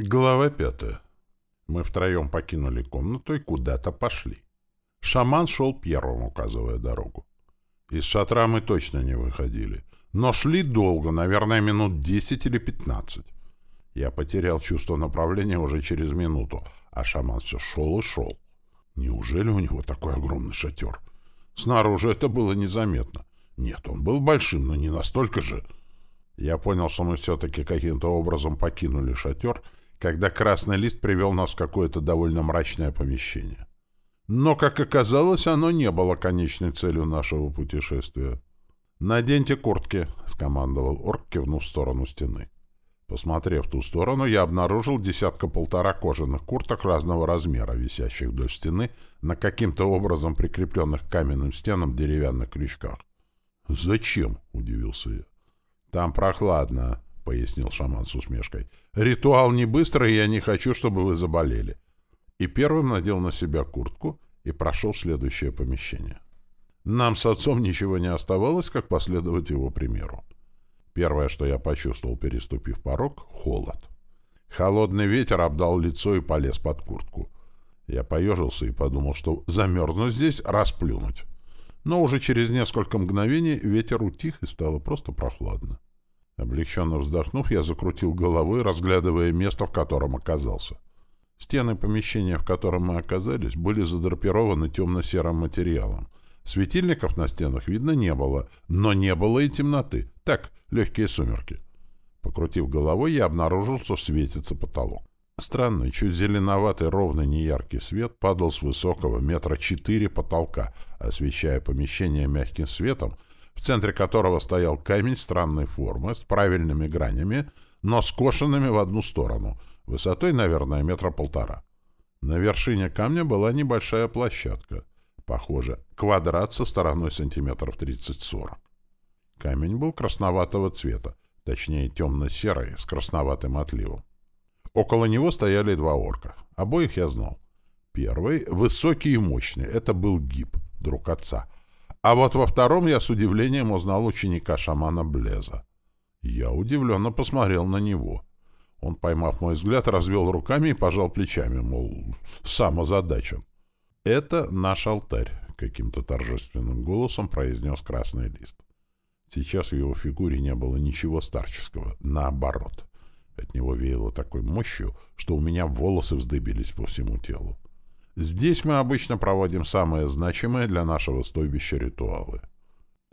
Глава пятая. Мы втроем покинули комнату и куда-то пошли. Шаман шел первым, указывая дорогу. Из шатра мы точно не выходили, но шли долго, наверное, минут десять или пятнадцать. Я потерял чувство направления уже через минуту, а шаман все шел и шел. Неужели у него такой огромный шатер? Снаружи это было незаметно. Нет, он был большим, но не настолько же. Я понял, что мы все-таки каким-то образом покинули шатер — когда красный лист привел нас в какое-то довольно мрачное помещение. Но, как оказалось, оно не было конечной целью нашего путешествия. «Наденьте куртки», — скомандовал орк, кивнув в сторону стены. Посмотрев в ту сторону, я обнаружил десятка-полтора кожаных курток разного размера, висящих вдоль стены, на каким-то образом прикрепленных к каменным стенам деревянных крючках. «Зачем?» — удивился я. «Там прохладно», — пояснил шаман с усмешкой. «Ритуал не быстрый, и я не хочу, чтобы вы заболели». И первым надел на себя куртку и прошел следующее помещение. Нам с отцом ничего не оставалось, как последовать его примеру. Первое, что я почувствовал, переступив порог — холод. Холодный ветер обдал лицо и полез под куртку. Я поежился и подумал, что замерзну здесь, расплюнуть. Но уже через несколько мгновений ветер утих и стало просто прохладно. Облегченно вздохнув, я закрутил головой, разглядывая место, в котором оказался. Стены помещения, в котором мы оказались, были задрапированы темно-серым материалом. Светильников на стенах видно не было, но не было и темноты. Так, легкие сумерки. Покрутив головой, я обнаружил, что светится потолок. Странный, чуть зеленоватый, ровный, неяркий свет падал с высокого метра четыре потолка, освещая помещение мягким светом, в центре которого стоял камень странной формы с правильными гранями, но скошенными в одну сторону, высотой, наверное, метра полтора. На вершине камня была небольшая площадка, похоже, квадрат со стороной сантиметров 30-40. Камень был красноватого цвета, точнее темно-серый, с красноватым отливом. Около него стояли два орка. Обоих я знал. Первый — высокий и мощный, это был гиб, друг отца — а вот во втором я с удивлением узнал ученика шамана Блеза. Я удивленно посмотрел на него. Он, поймав мой взгляд, развел руками и пожал плечами, мол, сам озадачен. «Это наш алтарь», — каким-то торжественным голосом произнес красный лист. Сейчас в его фигуре не было ничего старческого, наоборот. От него веяло такой мощью, что у меня волосы вздыбились по всему телу. Здесь мы обычно проводим самые значимые для нашего стойбища ритуалы.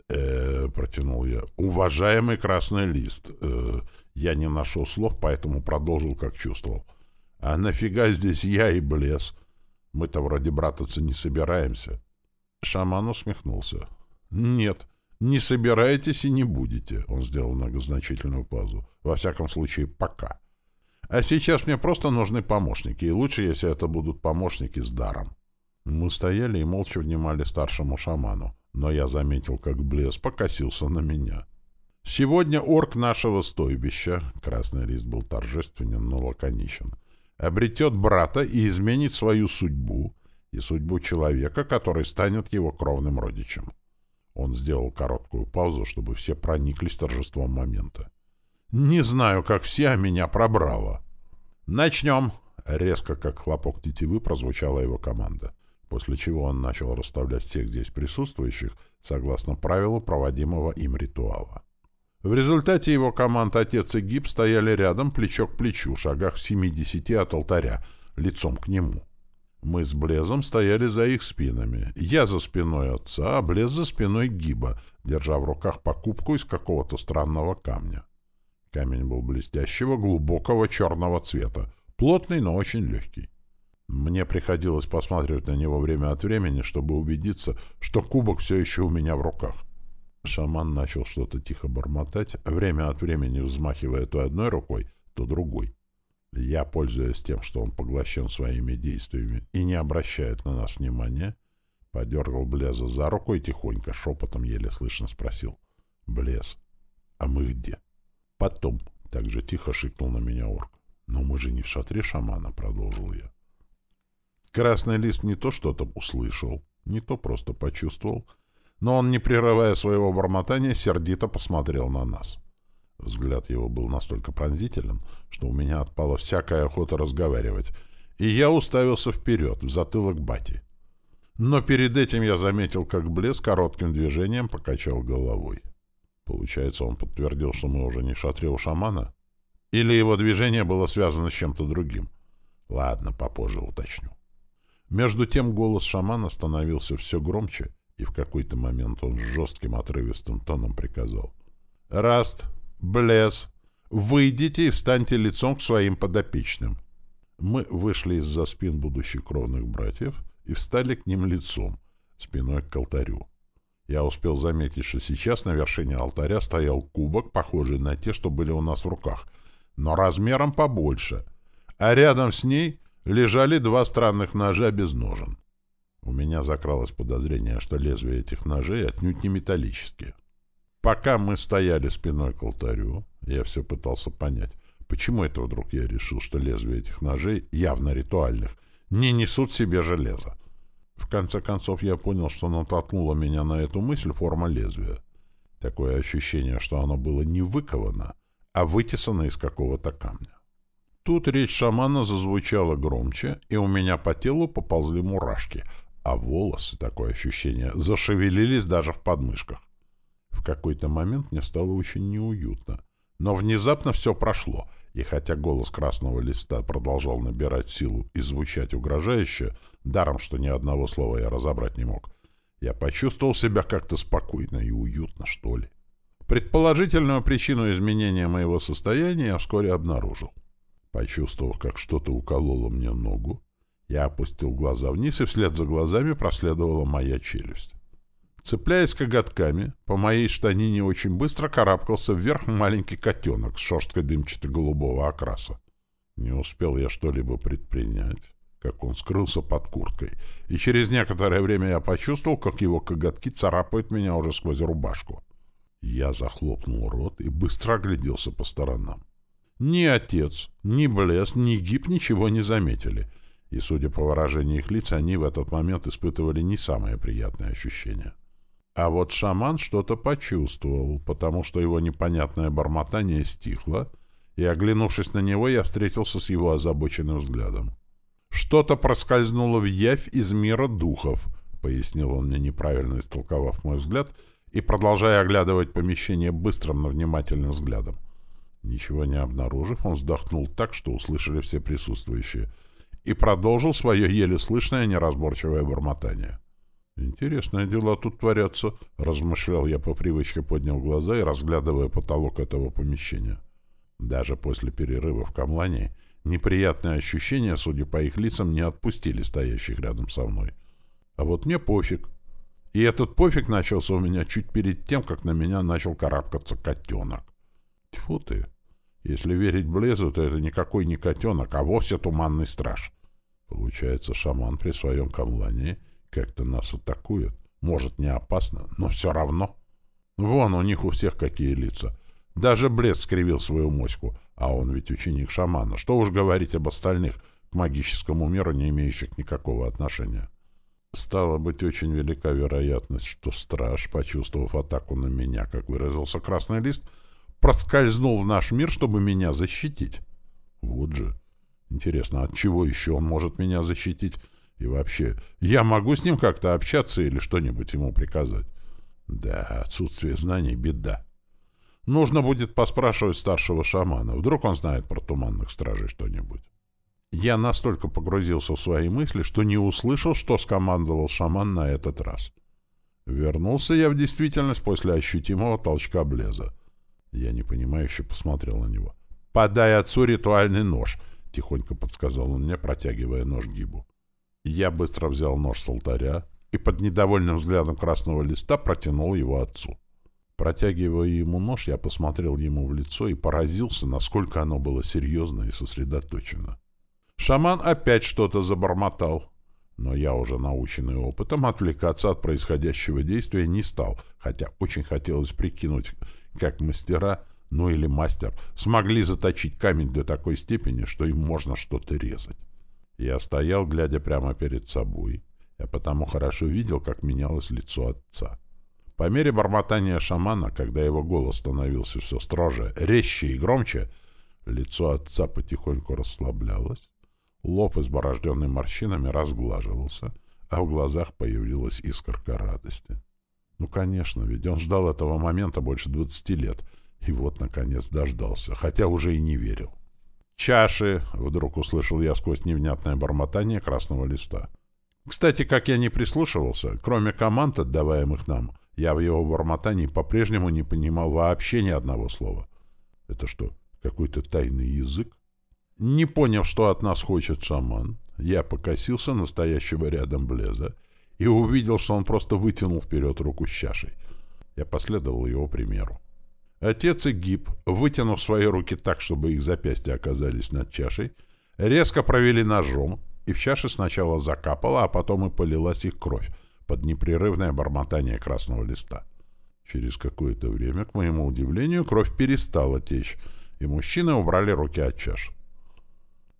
Э, протянул я. Уважаемый красный лист. Э, я не нашел слов, поэтому продолжил, как чувствовал. А нафига здесь я и Блес? Мы-то вроде брататься не собираемся. Шаман усмехнулся. Нет, не собираетесь и не будете. Он сделал многозначительную паузу. Во всяком случае, пока. А сейчас мне просто нужны помощники, и лучше, если это будут помощники с даром. Мы стояли и молча внимали старшему шаману, но я заметил, как Блес покосился на меня. Сегодня орк нашего стойбища, красный лист был торжественен, но лаконичен, обретет брата и изменит свою судьбу и судьбу человека, который станет его кровным родичем. Он сделал короткую паузу, чтобы все прониклись торжеством момента. Не знаю, как все, меня пробрало. «Начнем!» — резко, как хлопок тетивы, прозвучала его команда, после чего он начал расставлять всех здесь присутствующих согласно правилу проводимого им ритуала. В результате его команд отец и гиб стояли рядом, плечо к плечу, в шагах в 70 от алтаря, лицом к нему. Мы с Блезом стояли за их спинами. Я за спиной отца, а Блез за спиной гиба, держа в руках покупку из какого-то странного камня. Камень был блестящего, глубокого черного цвета, плотный, но очень легкий. Мне приходилось посматривать на него время от времени, чтобы убедиться, что кубок все еще у меня в руках. Шаман начал что-то тихо бормотать, время от времени взмахивая то одной рукой, то другой. Я, пользуясь тем, что он поглощен своими действиями и не обращает на нас внимания, подергал Блеза за руку и тихонько, шепотом еле слышно спросил. «Блез, а мы где?» Потом, так же тихо шикнул на меня орк. Но мы же не в шатре шамана, продолжил я. Красный лист не то что-то услышал, не то просто почувствовал, но он, не прерывая своего бормотания, сердито посмотрел на нас. Взгляд его был настолько пронзителен, что у меня отпала всякая охота разговаривать, и я уставился вперед, в затылок бати. Но перед этим я заметил, как Блес коротким движением покачал головой. Получается, он подтвердил, что мы уже не в шатре у шамана? Или его движение было связано с чем-то другим? Ладно, попозже уточню. Между тем голос шамана становился все громче, и в какой-то момент он с жестким отрывистым тоном приказал. «Раст, Блес, выйдите и встаньте лицом к своим подопечным». Мы вышли из-за спин будущих кровных братьев и встали к ним лицом, спиной к алтарю. Я успел заметить, что сейчас на вершине алтаря стоял кубок, похожий на те, что были у нас в руках, но размером побольше, а рядом с ней лежали два странных ножа без ножен. У меня закралось подозрение, что лезвия этих ножей отнюдь не металлические. Пока мы стояли спиной к алтарю, я все пытался понять, почему это вдруг я решил, что лезвия этих ножей, явно ритуальных, не несут себе железо. В конце концов, я понял, что натолкнула меня на эту мысль форма лезвия. Такое ощущение, что оно было не выковано, а вытесано из какого-то камня. Тут речь шамана зазвучала громче, и у меня по телу поползли мурашки, а волосы, такое ощущение, зашевелились даже в подмышках. В какой-то момент мне стало очень неуютно. Но внезапно все прошло, и хотя голос красного листа продолжал набирать силу и звучать угрожающе, даром, что ни одного слова я разобрать не мог, я почувствовал себя как-то спокойно и уютно, что ли. Предположительную причину изменения моего состояния я вскоре обнаружил. Почувствовав, как что-то укололо мне ногу, я опустил глаза вниз, и вслед за глазами проследовала моя челюсть. Цепляясь коготками, по моей штанине очень быстро карабкался вверх маленький котенок с шерсткой дымчато-голубого окраса. Не успел я что-либо предпринять, как он скрылся под курткой, и через некоторое время я почувствовал, как его коготки царапают меня уже сквозь рубашку. Я захлопнул рот и быстро огляделся по сторонам. Ни отец, ни Блес, ни Гиб ничего не заметили, и, судя по выражению их лиц, они в этот момент испытывали не самые приятные ощущения. А вот шаман что-то почувствовал, потому что его непонятное бормотание стихло, и, оглянувшись на него, я встретился с его озабоченным взглядом. «Что-то проскользнуло в явь из мира духов», — пояснил он мне, неправильно истолковав мой взгляд, и, продолжая оглядывать помещение быстрым, но внимательным взглядом. Ничего не обнаружив, он вздохнул так, что услышали все присутствующие, и продолжил свое еле слышное неразборчивое бормотание. «Интересные дела тут творятся», — размышлял я по привычке, поднял глаза и разглядывая потолок этого помещения. Даже после перерыва в камлане неприятные ощущения, судя по их лицам, не отпустили стоящих рядом со мной. А вот мне пофиг. И этот пофиг начался у меня чуть перед тем, как на меня начал карабкаться котенок. Тьфу ты! Если верить Блезу, то это никакой не котенок, а вовсе туманный страж. Получается, шаман при своем камлании — как-то нас атакует. Может, не опасно, но все равно. Вон у них у всех какие лица. Даже Блед скривил свою моську, а он ведь ученик шамана. Что уж говорить об остальных, к магическому миру не имеющих никакого отношения. Стало быть, очень велика вероятность, что страж, почувствовав атаку на меня, как выразился красный лист, проскользнул в наш мир, чтобы меня защитить. Вот же. Интересно, от чего еще он может меня защитить? И вообще, я могу с ним как-то общаться или что-нибудь ему приказать? Да, отсутствие знаний — беда. Нужно будет поспрашивать старшего шамана. Вдруг он знает про туманных стражей что-нибудь. Я настолько погрузился в свои мысли, что не услышал, что скомандовал шаман на этот раз. Вернулся я в действительность после ощутимого толчка блеза. Я непонимающе посмотрел на него. «Подай отцу ритуальный нож», — тихонько подсказал он мне, протягивая нож гибу. Я быстро взял нож с алтаря и под недовольным взглядом красного листа протянул его отцу. Протягивая ему нож, я посмотрел ему в лицо и поразился, насколько оно было серьезно и сосредоточено. Шаман опять что-то забормотал, но я, уже наученный опытом, отвлекаться от происходящего действия не стал, хотя очень хотелось прикинуть, как мастера, ну или мастер, смогли заточить камень до такой степени, что им можно что-то резать. Я стоял, глядя прямо перед собой. Я потому хорошо видел, как менялось лицо отца. По мере бормотания шамана, когда его голос становился все строже, резче и громче, лицо отца потихоньку расслаблялось, лоб, изборожденный морщинами, разглаживался, а в глазах появилась искорка радости. Ну, конечно, ведь он ждал этого момента больше двадцати лет, и вот, наконец, дождался, хотя уже и не верил. «Чаши!» — вдруг услышал я сквозь невнятное бормотание красного листа. Кстати, как я не прислушивался, кроме команд, отдаваемых нам, я в его бормотании по-прежнему не понимал вообще ни одного слова. Это что, какой-то тайный язык? Не поняв, что от нас хочет шаман, я покосился настоящего рядом Блеза и увидел, что он просто вытянул вперед руку с чашей. Я последовал его примеру. Отец и Гиб, вытянув свои руки так, чтобы их запястья оказались над чашей, резко провели ножом, и в чаше сначала закапала, а потом и полилась их кровь под непрерывное бормотание красного листа. Через какое-то время, к моему удивлению, кровь перестала течь, и мужчины убрали руки от чаш.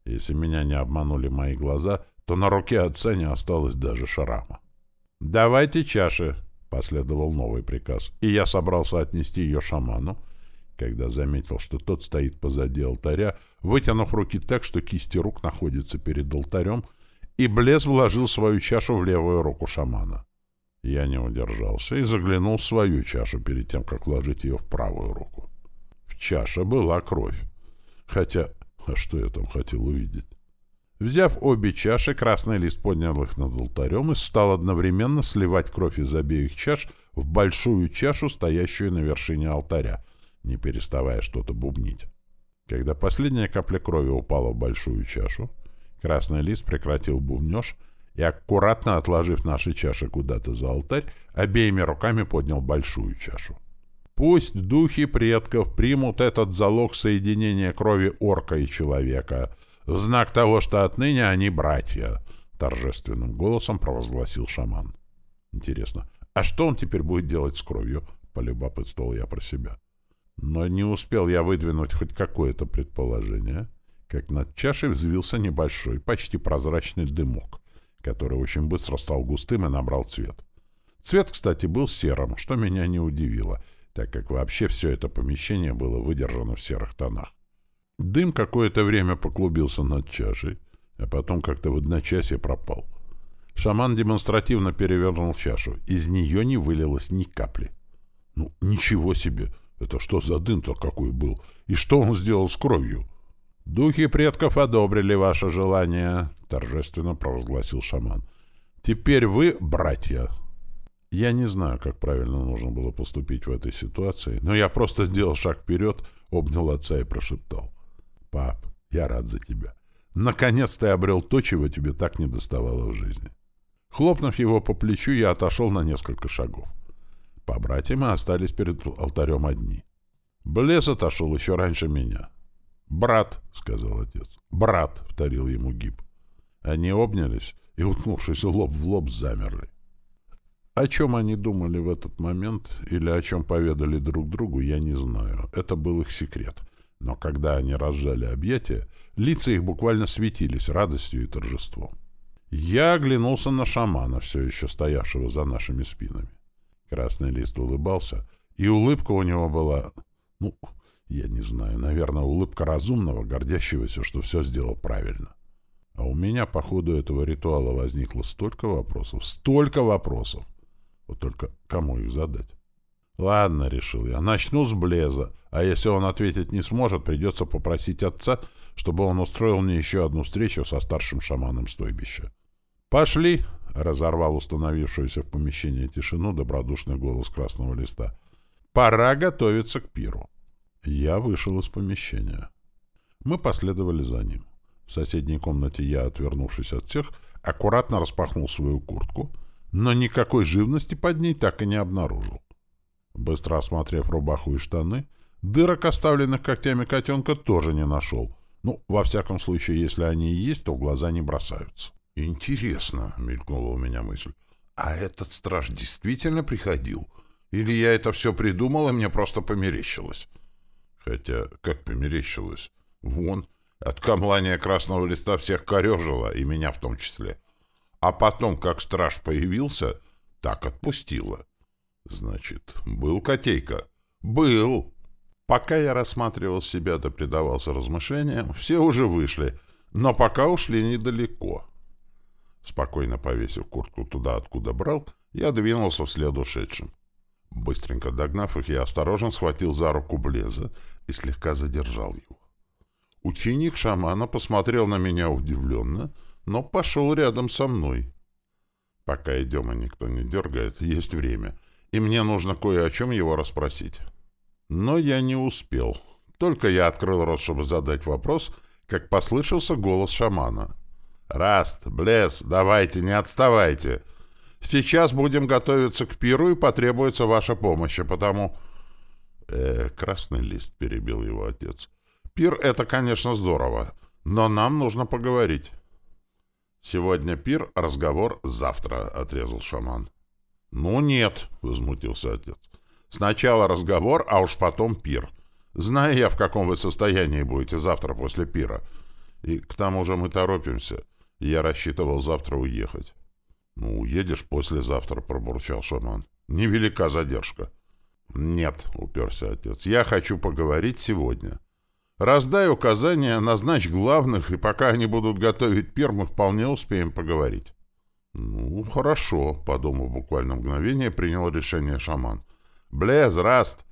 Если меня не обманули мои глаза, то на руке отца не осталось даже шрама. «Давайте чаши!» — последовал новый приказ, и я собрался отнести ее шаману, когда заметил, что тот стоит позади алтаря, вытянув руки так, что кисти рук находятся перед алтарем, и Блес вложил свою чашу в левую руку шамана. Я не удержался и заглянул в свою чашу перед тем, как вложить ее в правую руку. В чаше была кровь. Хотя, а что я там хотел увидеть? Взяв обе чаши, красный лист поднял их над алтарем и стал одновременно сливать кровь из обеих чаш в большую чашу, стоящую на вершине алтаря, не переставая что-то бубнить. Когда последняя капля крови упала в большую чашу, красный лист прекратил бубнеж и, аккуратно отложив наши чаши куда-то за алтарь, обеими руками поднял большую чашу. Пусть духи предков примут этот залог соединения крови орка и человека в знак того, что отныне они братья, — торжественным голосом провозгласил шаман. Интересно, а что он теперь будет делать с кровью? — полюбопытствовал я про себя. Но не успел я выдвинуть хоть какое-то предположение, как над чашей взвился небольшой, почти прозрачный дымок, который очень быстро стал густым и набрал цвет. Цвет, кстати, был серым, что меня не удивило, так как вообще все это помещение было выдержано в серых тонах. Дым какое-то время поклубился над чашей, а потом как-то в одночасье пропал. Шаман демонстративно перевернул чашу. Из нее не вылилось ни капли. Ну, ничего себе! Это что за дым-то какой был? И что он сделал с кровью? «Духи предков одобрили ваше желание», — торжественно провозгласил шаман. «Теперь вы братья». Я не знаю, как правильно нужно было поступить в этой ситуации, но я просто сделал шаг вперед, обнял отца и прошептал. «Пап, я рад за тебя. Наконец ты обрел то, чего тебе так не доставало в жизни». Хлопнув его по плечу, я отошел на несколько шагов. По-братья мы остались перед алтарем одни. Блес отошел еще раньше меня. «Брат», — сказал отец. «Брат», — вторил ему гиб. Они обнялись и, уткнувшись лоб в лоб, замерли. О чем они думали в этот момент или о чем поведали друг другу, я не знаю. Это был их секрет. Но когда они разжали объятия, лица их буквально светились радостью и торжеством. Я оглянулся на шамана, все еще стоявшего за нашими спинами. Красный лист улыбался, и улыбка у него была, ну, я не знаю, наверное, улыбка разумного, гордящегося, что все сделал правильно. А у меня по ходу этого ритуала возникло столько вопросов, столько вопросов. Вот только кому их задать? Ладно, решил я, начну с Блеза, а если он ответить не сможет, придется попросить отца, чтобы он устроил мне еще одну встречу со старшим шаманом стойбища. «Пошли!» — разорвал установившуюся в помещении тишину добродушный голос красного листа. «Пора готовиться к пиру». Я вышел из помещения. Мы последовали за ним. В соседней комнате я, отвернувшись от всех, аккуратно распахнул свою куртку, но никакой живности под ней так и не обнаружил. Быстро осмотрев рубаху и штаны, дырок, оставленных когтями котенка, тоже не нашел. Ну, во всяком случае, если они и есть, то глаза не бросаются. «Интересно», — мелькнула у меня мысль, — «а этот страж действительно приходил? Или я это все придумал, и мне просто померещилось?» Хотя, как померещилось, вон, от камлания красного листа всех корежило, и меня в том числе. А потом, как страж появился, так отпустило. Значит, был котейка? Был. Пока я рассматривал себя да предавался размышлениям, все уже вышли, но пока ушли недалеко. Спокойно повесив куртку туда, откуда брал, я двинулся вслед ушедшим. Быстренько догнав их, я осторожно схватил за руку Блеза и слегка задержал его. Ученик шамана посмотрел на меня удивленно, но пошел рядом со мной. Пока идем и никто не дергает, есть время, и мне нужно кое о чем его расспросить. Но я не успел. Только я открыл рот, чтобы задать вопрос, как послышался голос шамана. «Раст, Блес, давайте, не отставайте. Сейчас будем готовиться к пиру, и потребуется ваша помощь, а потому...» «Э, красный лист», — перебил его отец. «Пир — это, конечно, здорово, но нам нужно поговорить». «Сегодня пир, разговор завтра», — отрезал шаман. «Ну нет», — возмутился отец. «Сначала разговор, а уж потом пир. Знаю я, в каком вы состоянии будете завтра после пира. И к тому же мы торопимся. Я рассчитывал завтра уехать». «Ну, уедешь послезавтра», — пробурчал шаман. «Невелика задержка». «Нет», — уперся отец, — «я хочу поговорить сегодня». Раздай указания, назначь главных, и пока они будут готовить пир, мы вполне успеем поговорить. — Ну, хорошо, — подумав буквально мгновение, принял решение шаман. — Блез, Раст!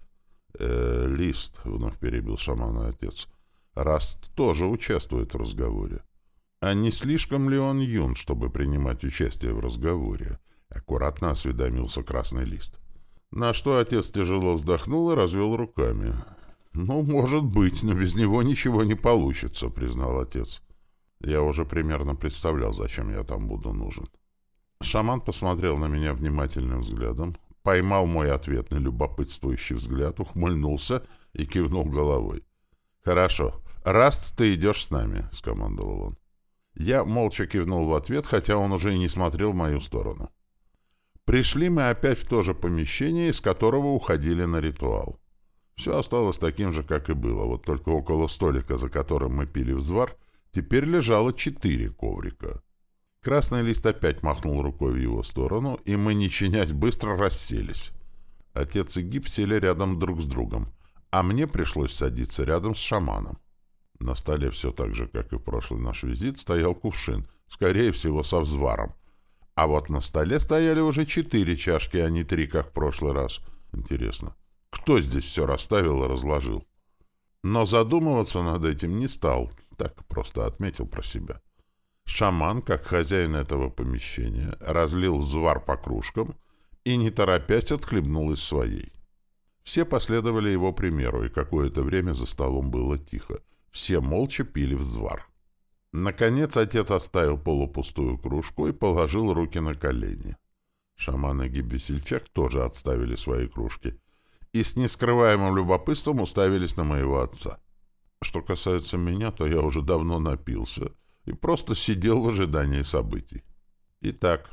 Э, — Лист, — вновь перебил шамана отец. Раст тоже участвует в разговоре. А не слишком ли он юн, чтобы принимать участие в разговоре? Аккуратно осведомился красный лист. На что отец тяжело вздохнул и развел руками. «Ну, может быть, но без него ничего не получится», — признал отец. Я уже примерно представлял, зачем я там буду нужен. Шаман посмотрел на меня внимательным взглядом, поймал мой ответный любопытствующий взгляд, ухмыльнулся и кивнул головой. «Хорошо. Раст, ты идешь с нами», — скомандовал он. Я молча кивнул в ответ, хотя он уже и не смотрел в мою сторону. Пришли мы опять в то же помещение, из которого уходили на ритуал. Все осталось таким же, как и было, вот только около столика, за которым мы пили взвар, теперь лежало четыре коврика. Красный лист опять махнул рукой в его сторону, и мы, не чинять, быстро расселись. Отец и Гиб сели рядом друг с другом, а мне пришлось садиться рядом с шаманом. На столе все так же, как и в прошлый наш визит, стоял кувшин, скорее всего, со взваром. А вот на столе стояли уже четыре чашки, а не три, как в прошлый раз. Интересно, кто здесь все расставил и разложил? Но задумываться над этим не стал, так просто отметил про себя. Шаман, как хозяин этого помещения, разлил взвар по кружкам и, не торопясь, отхлебнул из своей. Все последовали его примеру, и какое-то время за столом было тихо. Все молча пили взвар. Наконец отец оставил полупустую кружку и положил руки на колени. Шаман и тоже отставили свои кружки — и с нескрываемым любопытством уставились на моего отца. Что касается меня, то я уже давно напился и просто сидел в ожидании событий. Итак,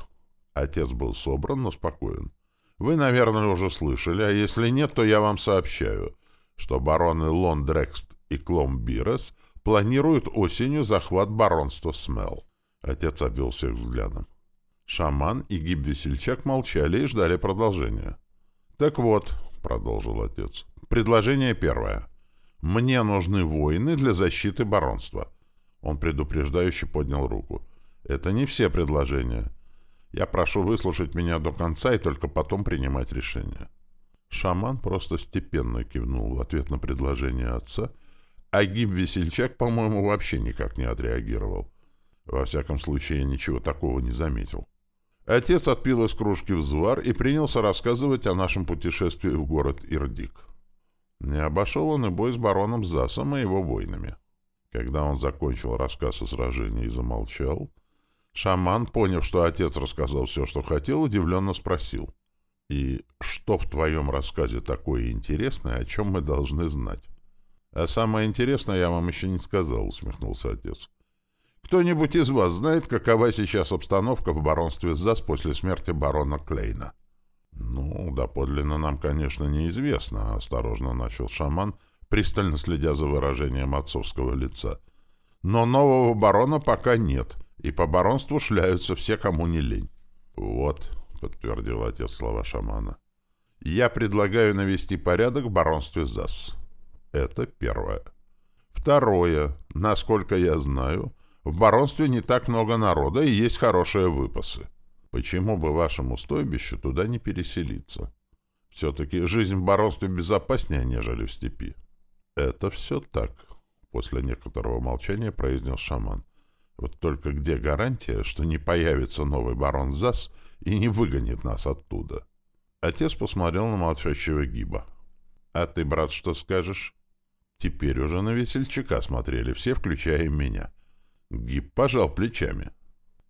отец был собран, но спокоен. Вы, наверное, уже слышали, а если нет, то я вам сообщаю, что бароны Лондрекст и Кломбирес планируют осенью захват баронства Смел. Отец обвел всех взглядом. Шаман и Гиб-Весельчак молчали и ждали продолжения. Так вот, — продолжил отец. «Предложение первое. Мне нужны воины для защиты баронства». Он предупреждающе поднял руку. «Это не все предложения. Я прошу выслушать меня до конца и только потом принимать решение». Шаман просто степенно кивнул в ответ на предложение отца, а Гиб-весельчак, по-моему, вообще никак не отреагировал. Во всяком случае, ничего такого не заметил. Отец отпил из кружки взвар и принялся рассказывать о нашем путешествии в город Ирдик. Не обошел он и бой с бароном Засом и его воинами. Когда он закончил рассказ о сражении и замолчал, шаман, поняв, что отец рассказал все, что хотел, удивленно спросил. «И что в твоем рассказе такое интересное, о чем мы должны знать?» «А самое интересное я вам еще не сказал», — усмехнулся отец. Кто-нибудь из вас знает, какова сейчас обстановка в баронстве ЗАС после смерти барона Клейна? Ну, доподлинно нам, конечно, неизвестно, осторожно начал шаман, пристально следя за выражением отцовского лица. Но нового барона пока нет, и по баронству шляются все, кому не лень. Вот, подтвердил отец слова шамана. Я предлагаю навести порядок в баронстве ЗАС. Это первое. Второе. Насколько я знаю, в баронстве не так много народа и есть хорошие выпасы. Почему бы вашему стойбищу туда не переселиться? Все-таки жизнь в баронстве безопаснее, нежели в степи. Это все так, после некоторого молчания произнес шаман. Вот только где гарантия, что не появится новый барон ЗАС и не выгонит нас оттуда? Отец посмотрел на молчащего Гиба. «А ты, брат, что скажешь?» Теперь уже на весельчака смотрели все, включая меня. Гиб пожал плечами.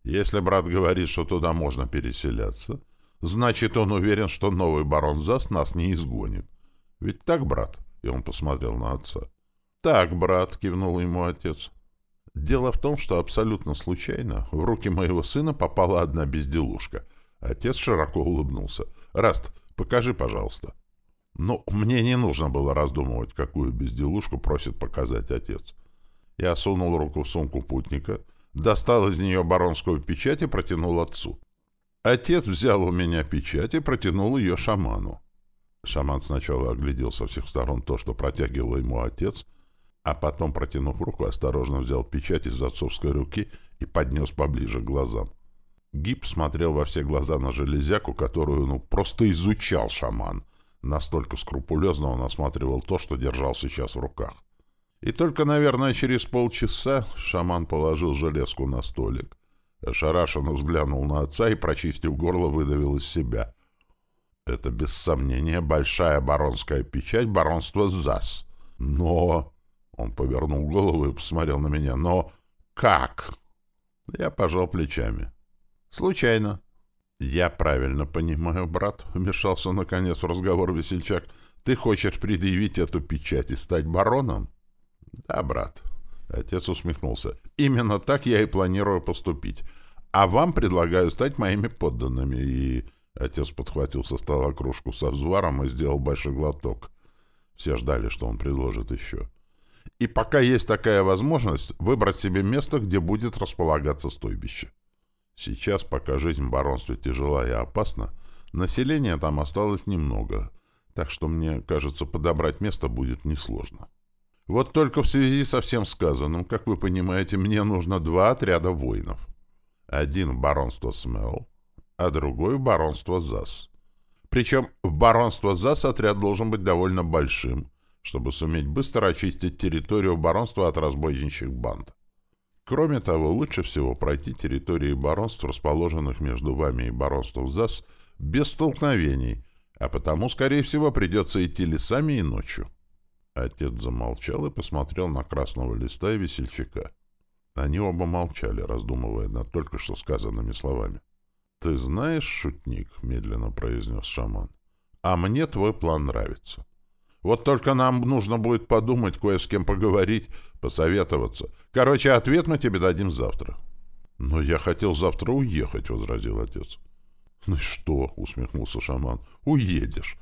Если брат говорит, что туда можно переселяться, значит, он уверен, что новый барон Зас нас не изгонит. Ведь так, брат? И он посмотрел на отца. Так, брат, кивнул ему отец. Дело в том, что абсолютно случайно в руки моего сына попала одна безделушка. Отец широко улыбнулся. «Раст, покажи, пожалуйста». Ну, мне не нужно было раздумывать, какую безделушку просит показать отец. Я сунул руку в сумку путника, достал из нее баронскую печать и протянул отцу. Отец взял у меня печать и протянул ее шаману. Шаман сначала оглядел со всех сторон то, что протягивал ему отец, а потом, протянув руку, осторожно взял печать из отцовской руки и поднес поближе к глазам. Гиб смотрел во все глаза на железяку, которую, ну, просто изучал шаман. Настолько скрупулезно он осматривал то, что держал сейчас в руках. И только, наверное, через полчаса шаман положил железку на столик. Ошарашенно взглянул на отца и, прочистив горло, выдавил из себя. Это, без сомнения, большая баронская печать баронства ЗАС. Но... Он повернул голову и посмотрел на меня. Но как? Я пожал плечами. Случайно. Я правильно понимаю, брат, вмешался наконец в разговор весельчак. Ты хочешь предъявить эту печать и стать бароном? Да, брат. Отец усмехнулся. Именно так я и планирую поступить. А вам предлагаю стать моими подданными. И отец подхватил со стола кружку со взваром и сделал большой глоток. Все ждали, что он предложит еще. И пока есть такая возможность, выбрать себе место, где будет располагаться стойбище. Сейчас, пока жизнь в баронстве тяжела и опасна, населения там осталось немного, так что, мне кажется, подобрать место будет несложно. Вот только в связи со всем сказанным, как вы понимаете, мне нужно два отряда воинов. Один в баронство Смел, а другой в баронство Зас. Причем в баронство Зас отряд должен быть довольно большим, чтобы суметь быстро очистить территорию баронства от разбойничьих банд. Кроме того, лучше всего пройти территории баронств, расположенных между вами и баронством ЗАС, без столкновений, а потому, скорее всего, придется идти лесами и ночью. Отец замолчал и посмотрел на красного листа и весельчака. Они оба молчали, раздумывая над только что сказанными словами. «Ты знаешь, шутник», — медленно произнес шаман, — «а мне твой план нравится. Вот только нам нужно будет подумать, кое с кем поговорить, посоветоваться. Короче, ответ мы тебе дадим завтра». «Но я хотел завтра уехать», — возразил отец. «Ну что?» — усмехнулся шаман. «Уедешь.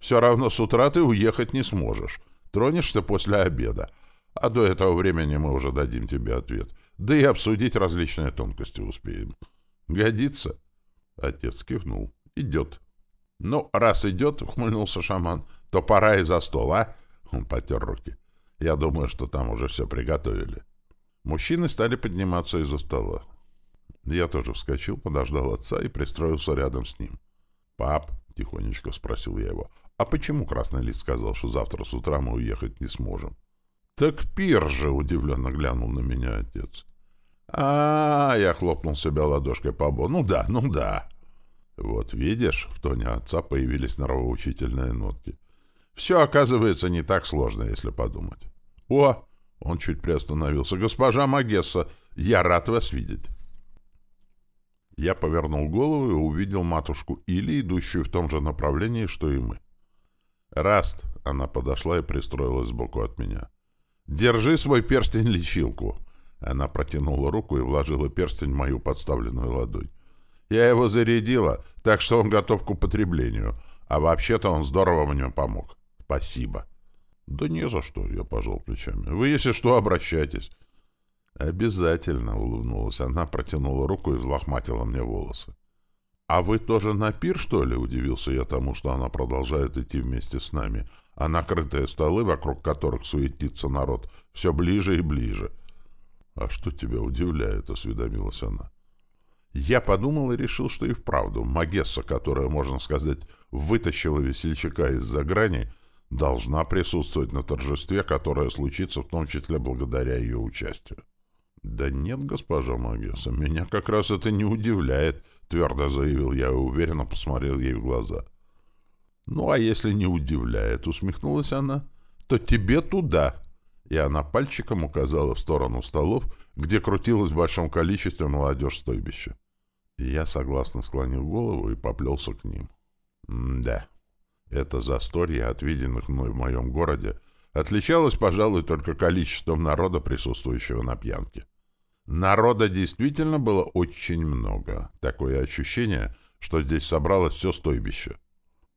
Все равно с утра ты уехать не сможешь. Тронешься после обеда. А до этого времени мы уже дадим тебе ответ. Да и обсудить различные тонкости успеем. Годится?» Отец кивнул. «Идет». «Ну, раз идет», — ухмыльнулся шаман, — «то пора и за стол, а?» Он потер руки. «Я думаю, что там уже все приготовили». Мужчины стали подниматься из-за стола. Я тоже вскочил, подождал отца и пристроился рядом с ним. «Пап», — тихонечко спросил я его, а почему Красный Лист сказал, что завтра с утра мы уехать не сможем? Так пир же, удивленно глянул на меня отец. А, -а, -а я хлопнул себя ладошкой по лбу. Ну да, ну да. Вот видишь, в тоне отца появились нравоучительные нотки. Все оказывается не так сложно, если подумать. О, он чуть приостановился. Госпожа Магесса, я рад вас видеть. Я повернул голову и увидел матушку Или, идущую в том же направлении, что и мы. «Раст!» — она подошла и пристроилась сбоку от меня. «Держи свой перстень-лечилку!» Она протянула руку и вложила перстень в мою подставленную ладонь. «Я его зарядила, так что он готов к употреблению. А вообще-то он здорово мне помог. Спасибо!» «Да не за что!» — я пожал плечами. «Вы, если что, обращайтесь!» «Обязательно!» — улыбнулась она, протянула руку и взлохматила мне волосы. «А вы тоже на пир, что ли?» — удивился я тому, что она продолжает идти вместе с нами, а накрытые столы, вокруг которых суетится народ, все ближе и ближе. «А что тебя удивляет?» — осведомилась она. Я подумал и решил, что и вправду Магесса, которая, можно сказать, вытащила весельчака из-за грани, должна присутствовать на торжестве, которое случится в том числе благодаря ее участию. «Да нет, госпожа Магесса, меня как раз это не удивляет», — твердо заявил я и уверенно посмотрел ей в глаза. «Ну, а если не удивляет», — усмехнулась она, — «то тебе туда». И она пальчиком указала в сторону столов, где крутилось в большом количестве молодежь стойбища. И я согласно склонил голову и поплелся к ним. Да, это застолье, от виденных мной в моем городе, отличалось, пожалуй, только количеством народа, присутствующего на пьянке. Народа действительно было очень много. Такое ощущение, что здесь собралось все стойбище.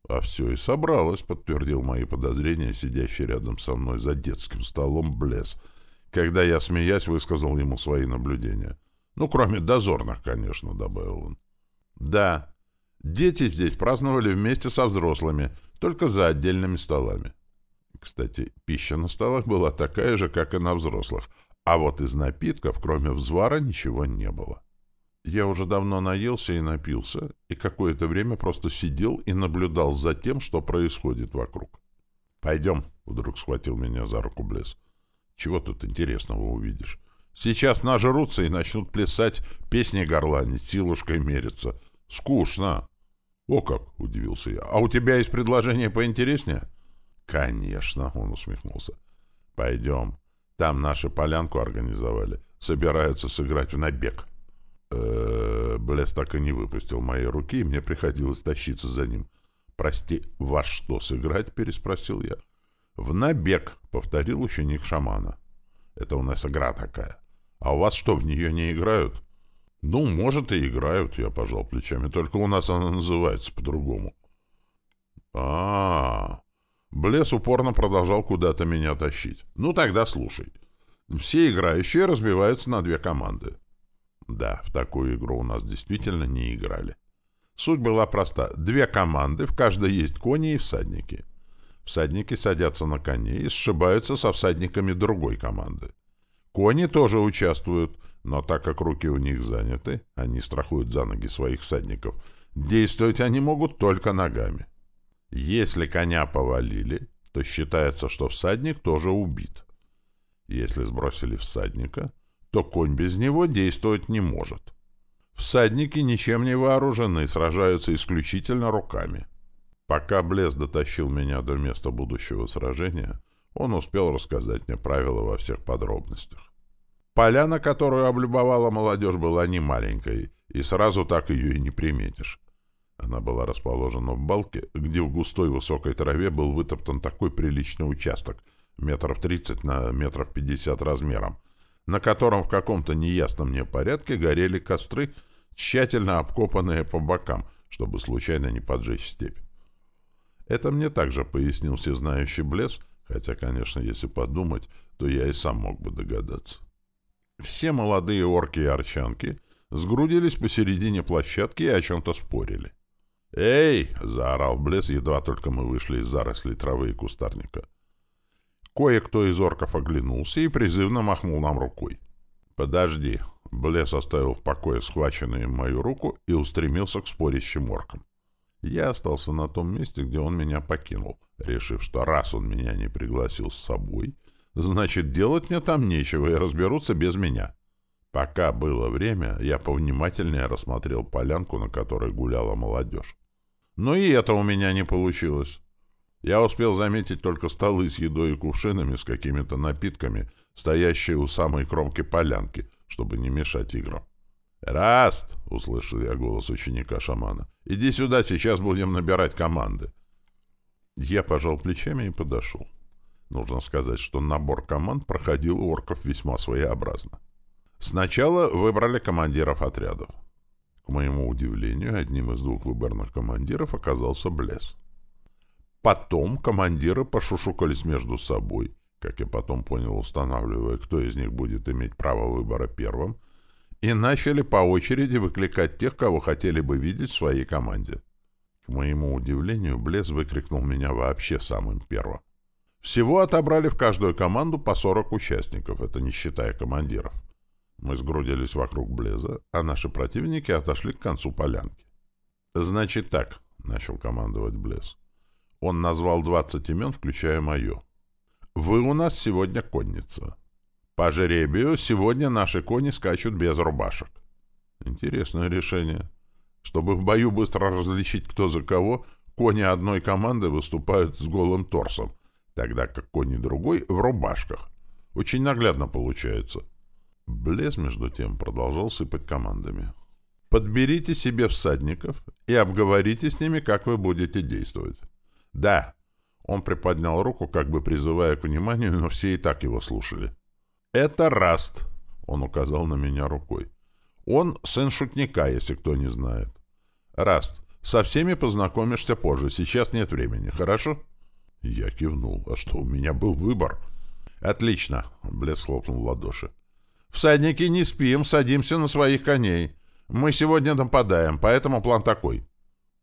А все и собралось, подтвердил мои подозрения, сидящий рядом со мной за детским столом Блесс, когда я, смеясь, высказал ему свои наблюдения. Ну, кроме дозорных, конечно, добавил он. Да, дети здесь праздновали вместе со взрослыми, только за отдельными столами. Кстати, пища на столах была такая же, как и на взрослых, а вот из напитков, кроме взвара, ничего не было. Я уже давно наелся и напился, и какое-то время просто сидел и наблюдал за тем, что происходит вокруг. «Пойдем», — вдруг схватил меня за руку Блесс. «Чего тут интересного увидишь? Сейчас нажрутся и начнут плясать, песни горланить, силушкой мериться. Скучно». «О как!» — удивился я. «А у тебя есть предложение поинтереснее?» «Конечно», — он усмехнулся. «Пойдем. Там нашу полянку организовали. Собираются сыграть в набег». Э так и не выпустил мои руки, и мне приходилось тащиться за ним. «Прости, во что сыграть?» — переспросил я. «В набег», — повторил ученик шамана. «Это у нас игра такая. А у вас что, в нее не играют?» «Ну, может, и играют», — я пожал плечами. «Только у нас она называется по-другому». А, -а, а Блес упорно продолжал куда-то меня тащить. «Ну, тогда слушай. Все играющие разбиваются на две команды. Да, в такую игру у нас действительно не играли. Суть была проста. Две команды, в каждой есть кони и всадники. Всадники садятся на коней и сшибаются со всадниками другой команды. Кони тоже участвуют, но так как руки у них заняты, они страхуют за ноги своих всадников, действовать они могут только ногами. Если коня повалили, то считается, что всадник тоже убит. Если сбросили всадника, то конь без него действовать не может. Всадники ничем не вооружены, сражаются исключительно руками. Пока Блес дотащил меня до места будущего сражения, он успел рассказать мне правила во всех подробностях. Поляна, которую облюбовала молодежь, была не маленькой, и сразу так ее и не приметишь. Она была расположена в балке, где в густой высокой траве был вытоптан такой приличный участок, метров тридцать на метров пятьдесят размером, на котором в каком-то неясном мне порядке горели костры, тщательно обкопанные по бокам, чтобы случайно не поджечь степь. Это мне также пояснил всезнающий Блес, хотя, конечно, если подумать, то я и сам мог бы догадаться. Все молодые орки и арчанки сгрудились посередине площадки и о чем-то спорили. «Эй!» — заорал Блес, едва только мы вышли из зарослей травы и кустарника. Кое-кто из орков оглянулся и призывно махнул нам рукой. «Подожди!» — Блес оставил в покое схваченную мою руку и устремился к спорящим оркам. Я остался на том месте, где он меня покинул, решив, что раз он меня не пригласил с собой, значит, делать мне там нечего и разберутся без меня. Пока было время, я повнимательнее рассмотрел полянку, на которой гуляла молодежь. Но и это у меня не получилось. Я успел заметить только столы с едой и кувшинами с какими-то напитками, стоящие у самой кромки полянки, чтобы не мешать играм. «Раст!» — услышал я голос ученика-шамана. «Иди сюда, сейчас будем набирать команды». Я пожал плечами и подошел. Нужно сказать, что набор команд проходил у орков весьма своеобразно. Сначала выбрали командиров отрядов. К моему удивлению, одним из двух выборных командиров оказался Блесс. Потом командиры пошушукались между собой, как я потом понял, устанавливая, кто из них будет иметь право выбора первым, и начали по очереди выкликать тех, кого хотели бы видеть в своей команде. К моему удивлению, Блес выкрикнул меня вообще самым первым. Всего отобрали в каждую команду по 40 участников, это не считая командиров. Мы сгрудились вокруг Блеза, а наши противники отошли к концу полянки. «Значит так», — начал командовать Блез. Он назвал 20 имен, включая мое. «Вы у нас сегодня конница. По жеребию сегодня наши кони скачут без рубашек». Интересное решение. Чтобы в бою быстро различить, кто за кого, кони одной команды выступают с голым торсом, тогда как кони другой в рубашках. Очень наглядно получается. Блез, между тем, продолжал сыпать командами. «Подберите себе всадников и обговорите с ними, как вы будете действовать». «Да». Он приподнял руку, как бы призывая к вниманию, но все и так его слушали. «Это Раст», — он указал на меня рукой. «Он сын шутника, если кто не знает». «Раст, со всеми познакомишься позже, сейчас нет времени, хорошо?» Я кивнул. «А что, у меня был выбор?» «Отлично», — Блес хлопнул в ладоши. Всадники не спим, садимся на своих коней. Мы сегодня нападаем, поэтому план такой.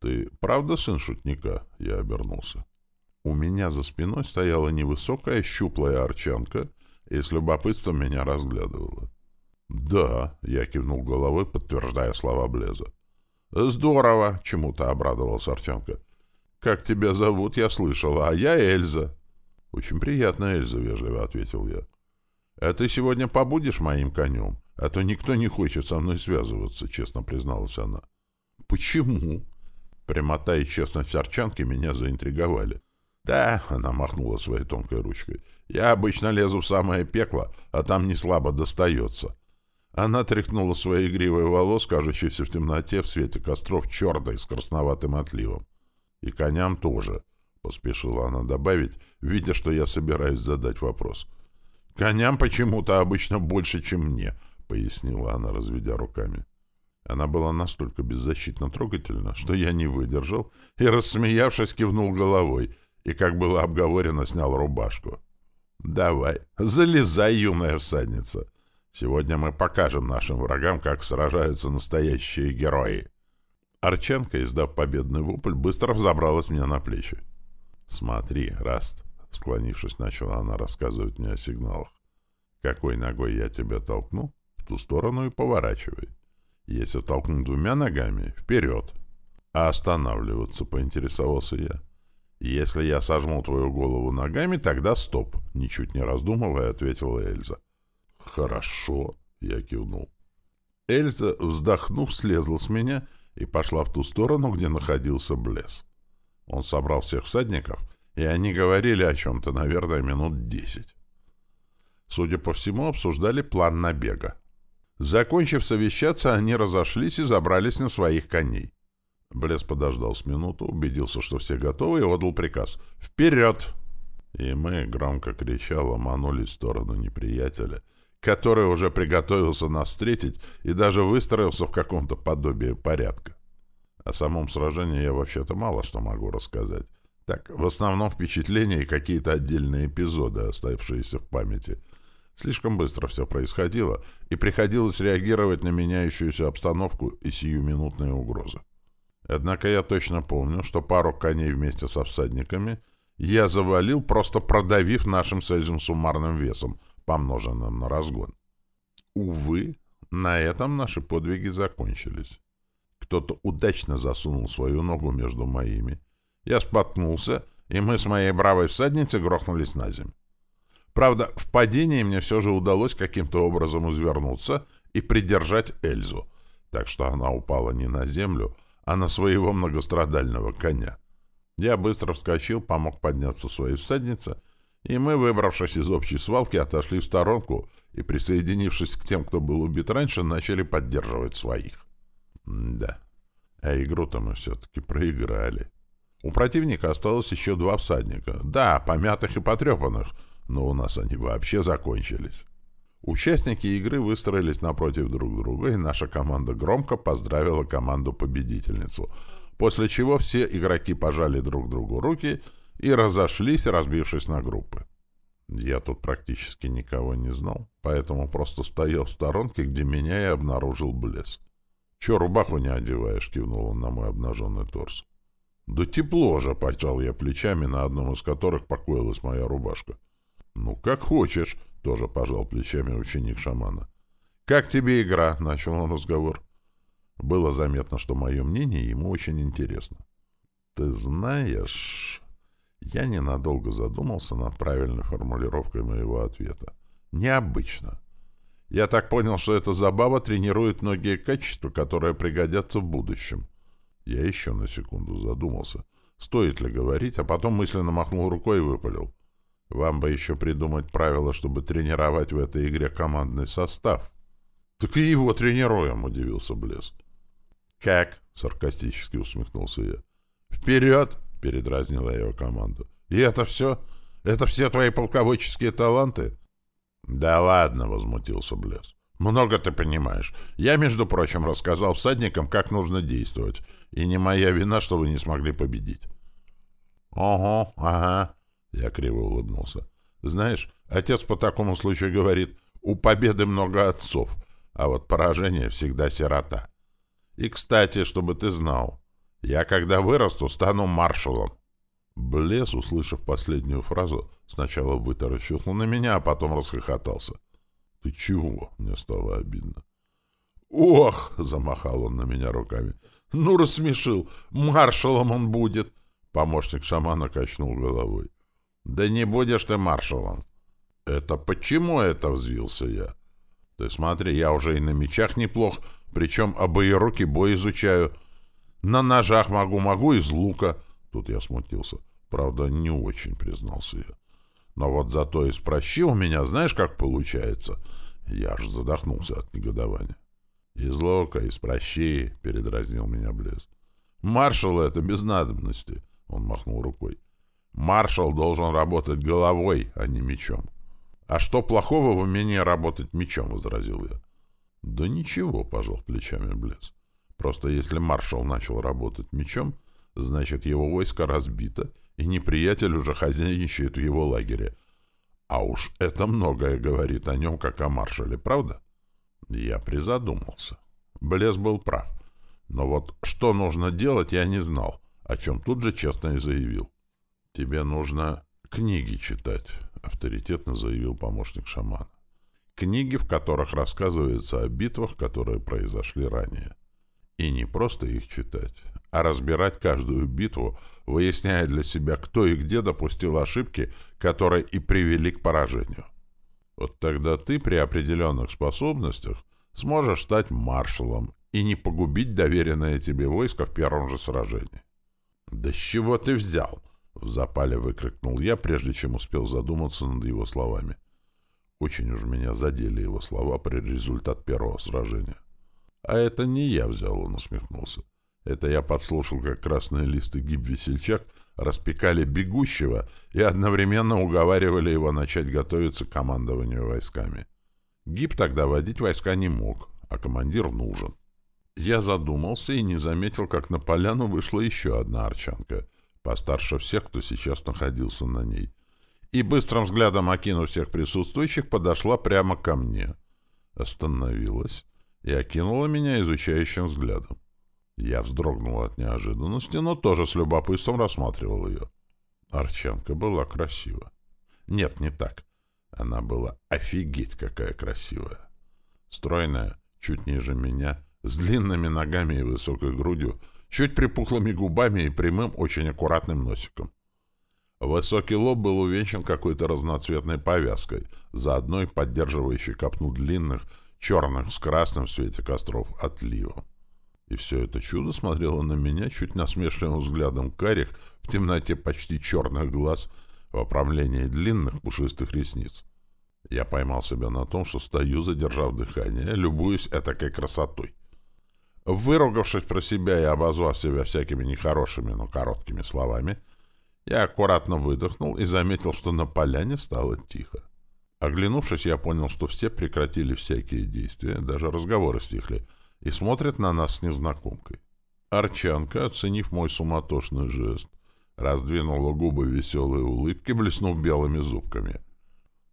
Ты правда сын шутника? Я обернулся. У меня за спиной стояла невысокая щуплая арчанка и с любопытством меня разглядывала. «Да», — я кивнул головой, подтверждая слова Блеза. «Здорово!» — чему-то обрадовался Арчанка. «Как тебя зовут, я слышала, а я Эльза». «Очень приятно, Эльза», — вежливо ответил я. «А ты сегодня побудешь моим конем? А то никто не хочет со мной связываться», — честно призналась она. «Почему?» Прямота и честность Арчанки меня заинтриговали. «Да», — она махнула своей тонкой ручкой, — «я обычно лезу в самое пекло, а там не слабо достается». Она тряхнула своей игривой волос, кажущейся в темноте в свете костров черной с красноватым отливом. «И коням тоже», — поспешила она добавить, видя, что я собираюсь задать вопрос. «Коням почему-то обычно больше, чем мне», — пояснила она, разведя руками. Она была настолько беззащитно трогательна, что я не выдержал и, рассмеявшись, кивнул головой и, как было обговорено, снял рубашку. «Давай, залезай, юная всадница. Сегодня мы покажем нашим врагам, как сражаются настоящие герои». Арченко, издав победный вопль, быстро взобралась мне на плечи. «Смотри, Раст, Склонившись, начала она рассказывать мне о сигналах. «Какой ногой я тебя толкну, в ту сторону и поворачивай. Если толкну двумя ногами, вперед. А останавливаться, поинтересовался я. Если я сожму твою голову ногами, тогда стоп, ничуть не раздумывая, ответила Эльза. Хорошо, я кивнул. Эльза, вздохнув, слезла с меня и пошла в ту сторону, где находился Блесс. Он собрал всех всадников и они говорили о чем-то, наверное, минут десять. Судя по всему, обсуждали план набега. Закончив совещаться, они разошлись и забрались на своих коней. Блес подождал с минуту, убедился, что все готовы, и отдал приказ «Вперед!». И мы, громко крича, ломанулись в сторону неприятеля, который уже приготовился нас встретить и даже выстроился в каком-то подобии порядка. О самом сражении я вообще-то мало что могу рассказать. Так, в основном впечатления и какие-то отдельные эпизоды, оставшиеся в памяти. Слишком быстро все происходило, и приходилось реагировать на меняющуюся обстановку и сиюминутные угрозы. Однако я точно помню, что пару коней вместе со всадниками я завалил, просто продавив нашим с суммарным весом, помноженным на разгон. Увы, на этом наши подвиги закончились. Кто-то удачно засунул свою ногу между моими, я споткнулся, и мы с моей бравой всадницей грохнулись на землю. Правда, в падении мне все же удалось каким-то образом извернуться и придержать Эльзу, так что она упала не на землю, а на своего многострадального коня. Я быстро вскочил, помог подняться своей всаднице, и мы, выбравшись из общей свалки, отошли в сторонку и, присоединившись к тем, кто был убит раньше, начали поддерживать своих. М да, а игру-то мы все-таки проиграли. У противника осталось еще два всадника. Да, помятых и потрепанных, но у нас они вообще закончились. Участники игры выстроились напротив друг друга, и наша команда громко поздравила команду-победительницу, после чего все игроки пожали друг другу руки и разошлись, разбившись на группы. Я тут практически никого не знал, поэтому просто стоял в сторонке, где меня и обнаружил Блес. «Чё рубаху не одеваешь?» — кивнул он на мой обнаженный торс. «Да тепло же!» — почал я плечами, на одном из которых покоилась моя рубашка. «Ну, как хочешь!» — тоже пожал плечами ученик шамана. «Как тебе игра?» — начал он разговор. Было заметно, что мое мнение ему очень интересно. «Ты знаешь...» Я ненадолго задумался над правильной формулировкой моего ответа. «Необычно. Я так понял, что эта забава тренирует многие качества, которые пригодятся в будущем». Я еще на секунду задумался, стоит ли говорить, а потом мысленно махнул рукой и выпалил. «Вам бы еще придумать правила, чтобы тренировать в этой игре командный состав». «Так и его тренируем», — удивился Блеск. «Как?» — саркастически усмехнулся я. «Вперед!» — передразнила его команду. «И это все? Это все твои полководческие таланты?» «Да ладно!» — возмутился Блес. «Много ты понимаешь. Я, между прочим, рассказал всадникам, как нужно действовать. И не моя вина, что вы не смогли победить». «Ого, ага!» — я криво улыбнулся. «Знаешь, отец по такому случаю говорит, у победы много отцов, а вот поражение всегда сирота. И, кстати, чтобы ты знал, я, когда вырасту, стану маршалом. Блес, услышав последнюю фразу, сначала вытаращился на меня, а потом расхохотался. — Ты чего? — мне стало обидно. — Ох! — замахал он на меня руками. — Ну, рассмешил! Маршалом он будет! Помощник шамана качнул головой. — Да не будешь ты маршалом! — Это почему это взвился я? — Ты смотри, я уже и на мечах неплох, причем руки бой изучаю. На ножах могу-могу из лука. Тут я смутился. Правда, не очень, признался я. Но вот зато прощи у меня знаешь, как получается? Я аж задохнулся от негодования. Из лука, из прощи, передразнил меня Блез. Маршал это без надобности, он махнул рукой. Маршал должен работать головой, а не мечом. А что плохого в умении работать мечом, возразил я. Да ничего, пожал плечами Блез. Просто если маршал начал работать мечом, значит его войско разбито, и неприятель уже хозяйничает в его лагере. А уж это многое говорит о нем, как о маршале, правда? Я призадумался. Блес был прав. Но вот что нужно делать, я не знал, о чем тут же честно и заявил. «Тебе нужно книги читать», — авторитетно заявил помощник шамана. «Книги, в которых рассказывается о битвах, которые произошли ранее. И не просто их читать, а разбирать каждую битву, выясняя для себя, кто и где допустил ошибки, которые и привели к поражению. Вот тогда ты при определенных способностях сможешь стать маршалом и не погубить доверенное тебе войско в первом же сражении. «Да с чего ты взял?» — в запале выкрикнул я, прежде чем успел задуматься над его словами. Очень уж меня задели его слова при результат первого сражения. «А это не я взял», — он усмехнулся. «Это я подслушал, как красные листы гиб-весельчак распекали бегущего и одновременно уговаривали его начать готовиться к командованию войсками. Гиб тогда водить войска не мог, а командир нужен». Я задумался и не заметил, как на поляну вышла еще одна арчанка, постарше всех, кто сейчас находился на ней, и быстрым взглядом окинув всех присутствующих, подошла прямо ко мне. Остановилась, и окинула меня изучающим взглядом. Я вздрогнул от неожиданности, но тоже с любопытством рассматривал ее. Арчанка была красива. Нет, не так. Она была офигеть какая красивая. Стройная, чуть ниже меня, с длинными ногами и высокой грудью, чуть припухлыми губами и прямым, очень аккуратным носиком. Высокий лоб был увенчан какой-то разноцветной повязкой, заодно и поддерживающей копну длинных, черных с красным в свете костров отливом. И все это чудо смотрело на меня чуть насмешливым взглядом карих в темноте почти черных глаз в оправлении длинных пушистых ресниц. Я поймал себя на том, что стою, задержав дыхание, любуюсь этакой красотой. Выругавшись про себя и обозвав себя всякими нехорошими, но короткими словами, я аккуратно выдохнул и заметил, что на поляне стало тихо. Оглянувшись, я понял, что все прекратили всякие действия, даже разговоры стихли, и смотрят на нас с незнакомкой. Арчанка, оценив мой суматошный жест, раздвинула губы веселой улыбки, блеснув белыми зубками.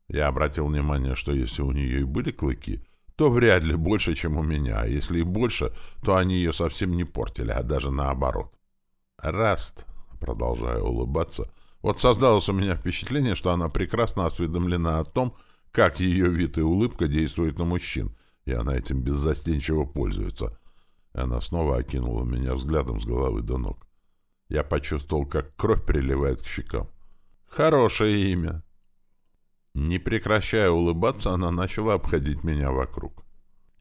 Я обратил внимание, что если у нее и были клыки, то вряд ли больше, чем у меня, а если и больше, то они ее совсем не портили, а даже наоборот. «Раст», — продолжая улыбаться, — вот создалось у меня впечатление, что она прекрасно осведомлена о том, как ее вид и улыбка действуют на мужчин, и она этим беззастенчиво пользуется. Она снова окинула меня взглядом с головы до ног. Я почувствовал, как кровь приливает к щекам. «Хорошее имя», не прекращая улыбаться, она начала обходить меня вокруг.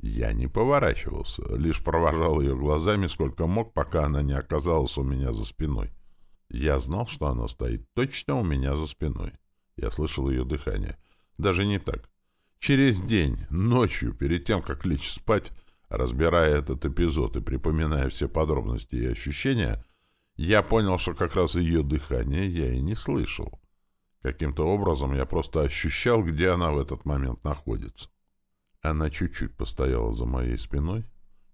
Я не поворачивался, лишь провожал ее глазами сколько мог, пока она не оказалась у меня за спиной. Я знал, что она стоит точно у меня за спиной. Я слышал ее дыхание. Даже не так. Через день, ночью, перед тем, как лечь спать, разбирая этот эпизод и припоминая все подробности и ощущения, я понял, что как раз ее дыхание я и не слышал. Каким-то образом я просто ощущал, где она в этот момент находится. Она чуть-чуть постояла за моей спиной,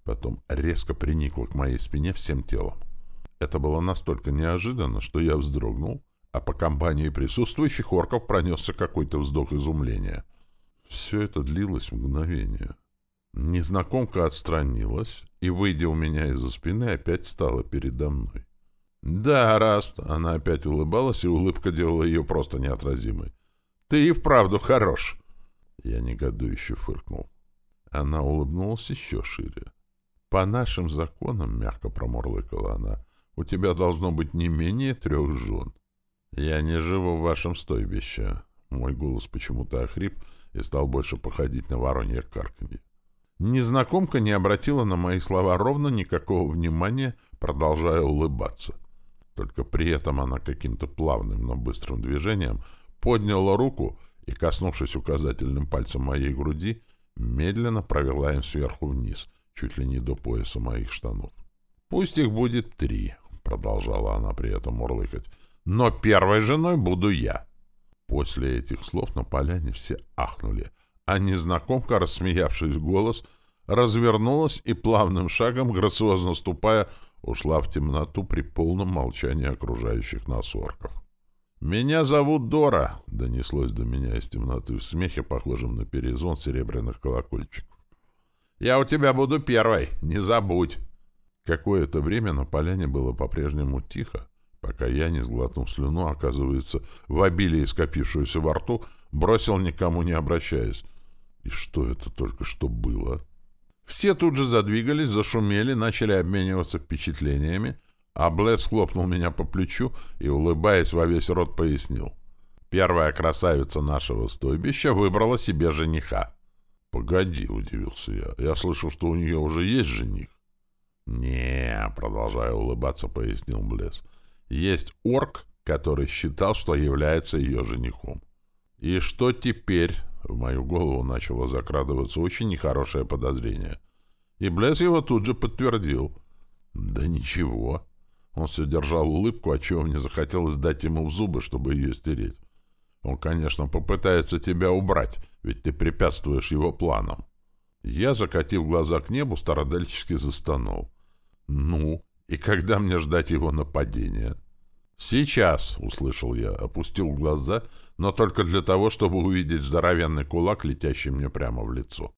потом резко приникла к моей спине всем телом. Это было настолько неожиданно, что я вздрогнул, а по компании присутствующих орков пронесся какой-то вздох изумления. Все это длилось мгновение. Незнакомка отстранилась и, выйдя у меня из-за спины, опять стала передо мной. «Да, Раст!» — она опять улыбалась, и улыбка делала ее просто неотразимой. «Ты и вправду хорош!» Я негодующе фыркнул. Она улыбнулась еще шире. «По нашим законам, — мягко промурлыкала она, — у тебя должно быть не менее трех жен. Я не живу в вашем стойбище». Мой голос почему-то охрип и стал больше походить на воронье карканье. Незнакомка не обратила на мои слова ровно никакого внимания, продолжая улыбаться. Только при этом она каким-то плавным, но быстрым движением подняла руку и, коснувшись указательным пальцем моей груди, медленно провела им сверху вниз, чуть ли не до пояса моих штанов. «Пусть их будет три», — продолжала она при этом мурлыкать, — «но первой женой буду я». После этих слов на поляне все ахнули, а незнакомка, рассмеявшись в голос, развернулась и плавным шагом, грациозно ступая, ушла в темноту при полном молчании окружающих нас орков. «Меня зовут Дора», — донеслось до меня из темноты в смехе, похожем на перезвон серебряных колокольчиков. «Я у тебя буду первой, не забудь!» Какое-то время на поляне было по-прежнему тихо, пока я, не сглотнув слюну, оказывается, в обилии скопившуюся во рту, бросил никому не обращаясь. И что это только что было?» Все тут же задвигались, зашумели, начали обмениваться впечатлениями, а Блэс хлопнул меня по плечу и, улыбаясь во весь рот, пояснил. Первая красавица нашего стойбища выбрала себе жениха. «Погоди», — удивился я, — «я слышал, что у нее уже есть жених». «Не», — продолжая улыбаться, пояснил Блесс, — «есть орк, который считал, что является ее женихом». «И что теперь?» В мою голову начало закрадываться очень нехорошее подозрение. И Блесс его тут же подтвердил. «Да ничего». Он все держал улыбку, отчего мне захотелось дать ему в зубы, чтобы ее стереть. Он, конечно, попытается тебя убрать, ведь ты препятствуешь его планам. Я, закатив глаза к небу, стародельчески застонул. «Ну, и когда мне ждать его нападения?» «Сейчас», — услышал я, опустил глаза, но только для того, чтобы увидеть здоровенный кулак, летящий мне прямо в лицо.